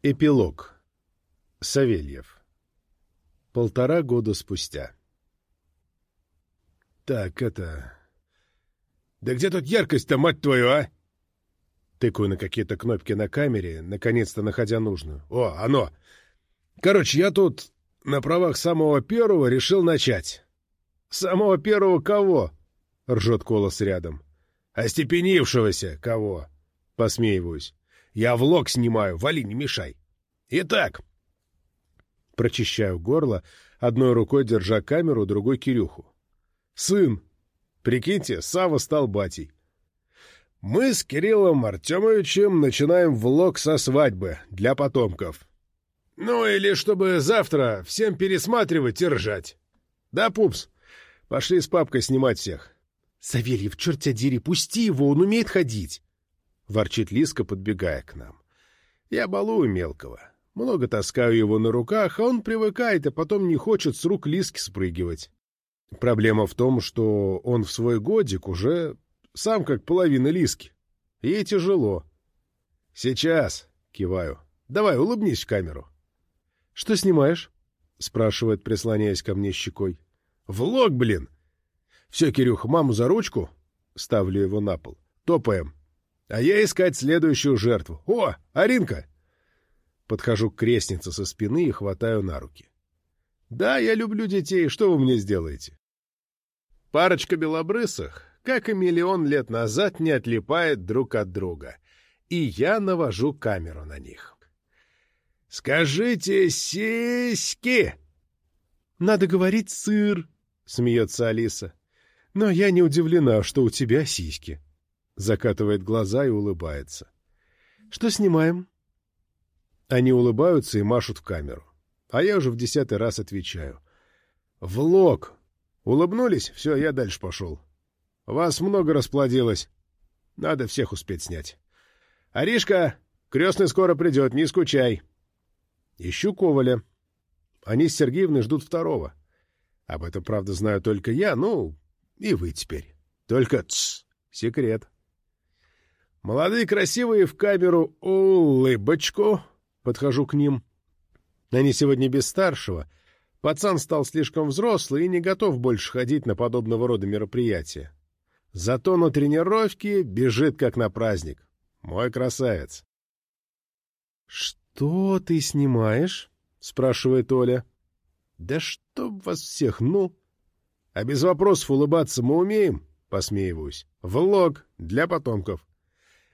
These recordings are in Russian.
Эпилог. Савельев. Полтора года спустя. Так, это... Да где тут яркость-то, мать твою, а? Тыкаю на какие-то кнопки на камере, наконец-то находя нужную. О, оно! Короче, я тут на правах самого первого решил начать. Самого первого кого? Ржет голос рядом. Остепенившегося кого? Посмеиваюсь. Я влог снимаю, вали, не мешай. Итак. Прочищаю горло, одной рукой держа камеру, другой Кирюху. Сын. Прикиньте, Сава стал батей. Мы с Кириллом Артемовичем начинаем влог со свадьбы для потомков. Ну или чтобы завтра всем пересматривать и ржать. Да, пупс? Пошли с папкой снимать всех. — Савельев, черт тебя дери, пусти его, он умеет ходить! — ворчит Лиска, подбегая к нам. Я балую мелкого. Много таскаю его на руках, а он привыкает, а потом не хочет с рук Лиски спрыгивать. Проблема в том, что он в свой годик уже сам как половина Лиски. Ей тяжело. «Сейчас», — киваю. «Давай, улыбнись в камеру». «Что снимаешь?» — спрашивает, прислоняясь ко мне щекой. «Влог, блин!» «Все, Кирюх, маму за ручку?» Ставлю его на пол. «Топаем. А я искать следующую жертву. О, Аринка!» Подхожу к крестнице со спины и хватаю на руки. «Да, я люблю детей. Что вы мне сделаете?» Парочка белобрысых, как и миллион лет назад, не отлипает друг от друга. И я навожу камеру на них. «Скажите, сиськи!» «Надо говорить сыр», — смеется Алиса. «Но я не удивлена, что у тебя сиськи» закатывает глаза и улыбается. «Что снимаем?» Они улыбаются и машут в камеру. А я уже в десятый раз отвечаю. «Влог!» Улыбнулись? Все, я дальше пошел. Вас много расплодилось. Надо всех успеть снять. «Аришка, крестный скоро придет, не скучай!» Ищу Коваля. Они с Сергеевной ждут второго. Об этом, правда, знаю только я, ну, и вы теперь. Только, тс, секрет. Молодые красивые в камеру улыбочку. Подхожу к ним. Они сегодня без старшего. Пацан стал слишком взрослый и не готов больше ходить на подобного рода мероприятия. Зато на тренировке бежит как на праздник. Мой красавец. — Что ты снимаешь? — спрашивает Оля. — Да чтоб вас всех, ну! А без вопросов улыбаться мы умеем, — посмеиваюсь. Влог для потомков.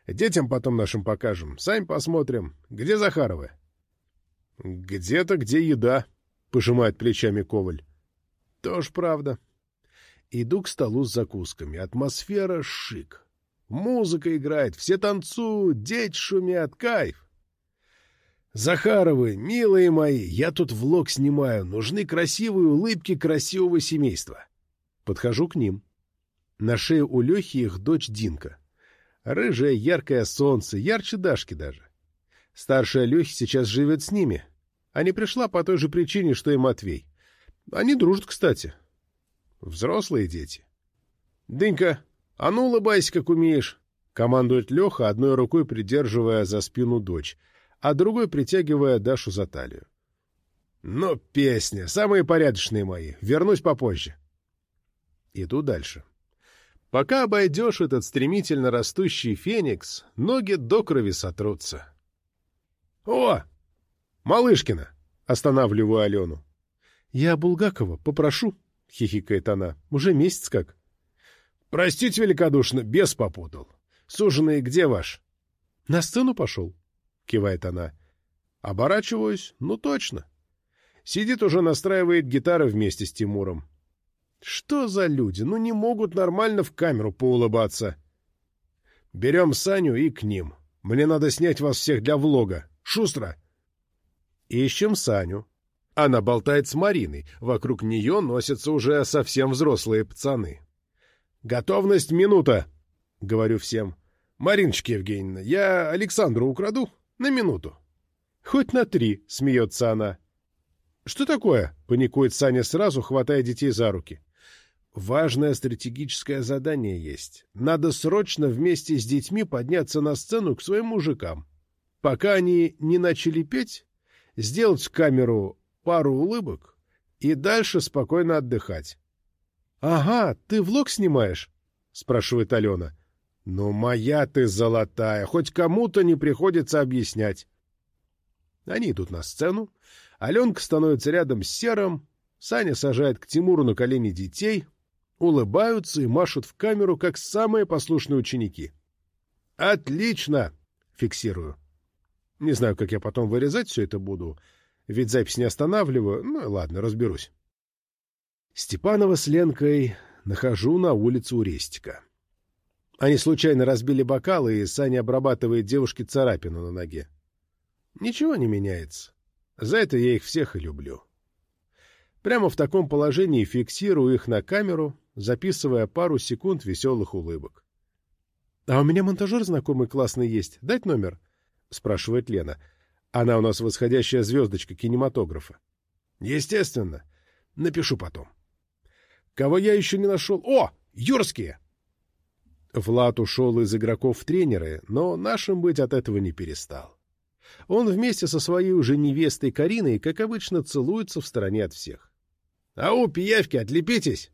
Детям потом нашим покажем. Сами посмотрим. Где Захаровы? — Где-то, где еда, — пожимает плечами Коваль. — Тоже правда. Иду к столу с закусками. Атмосфера шик. Музыка играет, все танцуют, дети шумят. Кайф. Захаровы, милые мои, я тут влог снимаю. Нужны красивые улыбки красивого семейства. Подхожу к ним. На шее у Лехи их дочь Динка. Рыжее яркое солнце, ярче Дашки даже. Старшая Лехи сейчас живет с ними, а не пришла по той же причине, что и Матвей. Они дружат, кстати. Взрослые дети. — Дынька, а ну улыбайся, как умеешь, — командует Леха, одной рукой придерживая за спину дочь, а другой притягивая Дашу за талию. — Ну, песня, самые порядочные мои, вернусь попозже. Иду дальше. — Пока обойдешь этот стремительно растущий феникс, ноги до крови сотрутся. — О! Малышкина! — останавливаю Алену. — Я Булгакова попрошу, — хихикает она. — Уже месяц как. — Простите великодушно, бес попутал. Суженый где ваш? — На сцену пошел, — кивает она. Оборачиваюсь, ну точно. Сидит уже настраивает гитары вместе с Тимуром. Что за люди? Ну не могут нормально в камеру поулыбаться. Берем Саню и к ним. Мне надо снять вас всех для влога. Шустро! Ищем Саню. Она болтает с Мариной. Вокруг нее носятся уже совсем взрослые пацаны. «Готовность минута!» — говорю всем. «Мариночка Евгеньевна, я Александру украду на минуту». «Хоть на три», — смеется она. «Что такое?» — паникует Саня сразу, хватая детей за руки. Важное стратегическое задание есть. Надо срочно вместе с детьми подняться на сцену к своим мужикам. Пока они не начали петь, сделать в камеру пару улыбок и дальше спокойно отдыхать. — Ага, ты влог снимаешь? — спрашивает Алена. — Ну, моя ты золотая, хоть кому-то не приходится объяснять. Они идут на сцену, Аленка становится рядом с Серым, Саня сажает к Тимуру на колени детей, улыбаются и машут в камеру, как самые послушные ученики. «Отлично!» — фиксирую. Не знаю, как я потом вырезать все это буду, ведь запись не останавливаю. Ну, ладно, разберусь. Степанова с Ленкой нахожу на улице у Рестика. Они случайно разбили бокалы, и Саня обрабатывает девушке царапину на ноге. Ничего не меняется. За это я их всех и люблю. Прямо в таком положении фиксирую их на камеру, записывая пару секунд веселых улыбок. — А у меня монтажер знакомый классный есть. Дать номер? — спрашивает Лена. Она у нас восходящая звездочка кинематографа. — Естественно. Напишу потом. — Кого я еще не нашел? О, юрские! Влад ушел из игроков в тренеры, но нашим быть от этого не перестал. Он вместе со своей уже невестой Кариной, как обычно, целуется в стороне от всех. — Ау, пиявки, отлепитесь! —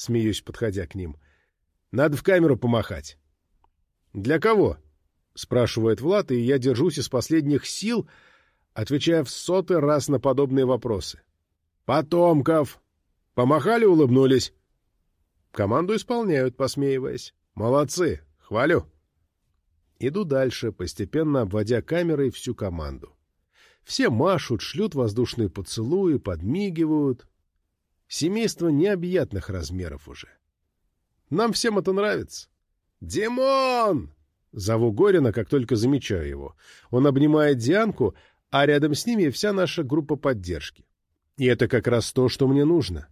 смеюсь, подходя к ним. — Надо в камеру помахать. — Для кого? — спрашивает Влад, и я держусь из последних сил, отвечая в сотый раз на подобные вопросы. — Потомков! Помахали, улыбнулись. Команду исполняют, посмеиваясь. — Молодцы! Хвалю! — Иду дальше, постепенно обводя камерой всю команду. Все машут, шлют воздушные поцелуи, подмигивают. Семейство необъятных размеров уже. Нам всем это нравится. «Димон!» Зову Горина, как только замечаю его. Он обнимает Дианку, а рядом с ними вся наша группа поддержки. И это как раз то, что мне нужно.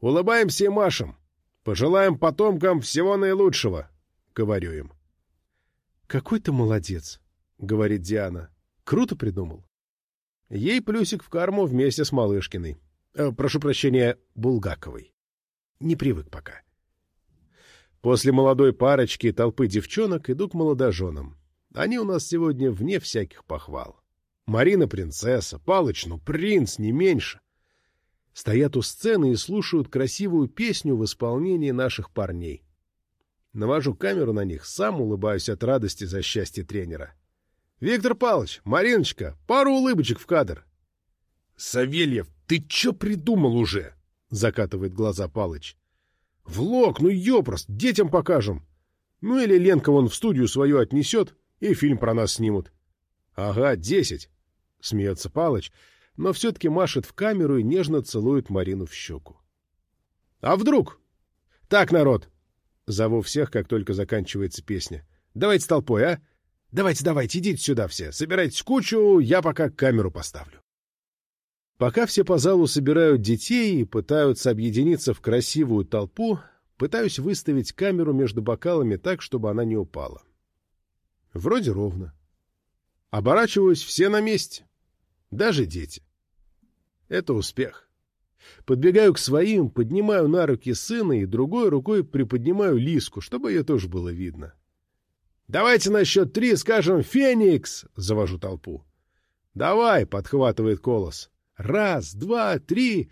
Улыбаемся и машем. Пожелаем потомкам всего наилучшего, — говорю им. «Какой ты молодец», — говорит Диана. «Круто придумал». Ей плюсик в карму вместе с Малышкиной. Э, прошу прощения, Булгаковой. Не привык пока. После молодой парочки и толпы девчонок иду к молодоженам. Они у нас сегодня вне всяких похвал. Марина принцесса, Палыч, ну принц, не меньше. Стоят у сцены и слушают красивую песню в исполнении наших парней. Навожу камеру на них, сам улыбаюсь от радости за счастье тренера. «Виктор Павлович, Мариночка, пару улыбочек в кадр!» «Савельев, ты чё придумал уже?» — закатывает глаза Палыч. «Влог, ну ёпрост, детям покажем. Ну или Ленка вон в студию свою отнесет, и фильм про нас снимут». «Ага, десять!» — смеется Палыч, но все-таки машет в камеру и нежно целует Марину в щеку. «А вдруг?» «Так, народ, Зову всех, как только заканчивается песня. «Давайте толпой, а? Давайте, давайте, идите сюда все. Собирайтесь кучу, я пока камеру поставлю». Пока все по залу собирают детей и пытаются объединиться в красивую толпу, пытаюсь выставить камеру между бокалами так, чтобы она не упала. Вроде ровно. Оборачиваюсь все на месте. Даже дети. Это успех. Подбегаю к своим, поднимаю на руки сына и другой рукой приподнимаю Лиску, чтобы ее тоже было видно. «Давайте на счет три скажем «Феникс!» — завожу толпу. «Давай!» — подхватывает колос. «Раз, два, три!»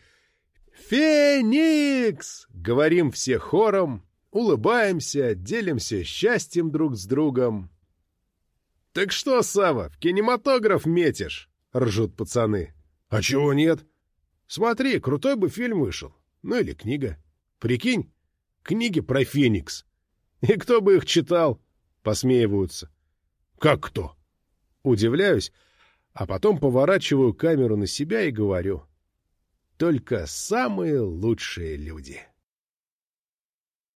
«Феникс!» — говорим все хором, улыбаемся, делимся счастьем друг с другом. «Так что, Сава, в кинематограф метишь?» — ржут пацаны. «А чего нет?» Смотри, крутой бы фильм вышел. Ну или книга. Прикинь, книги про Феникс. И кто бы их читал? Посмеиваются. Как кто? Удивляюсь, а потом поворачиваю камеру на себя и говорю. Только самые лучшие люди.